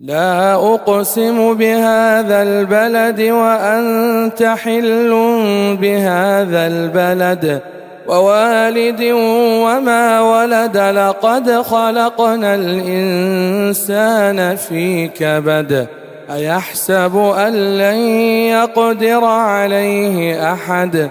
لا أقسم بهذا البلد وأنت حل بهذا البلد. ووالد وما ولد لقد خلقنا الإنسان في كبد. أيحسب أن لن يقدر عليه أحد؟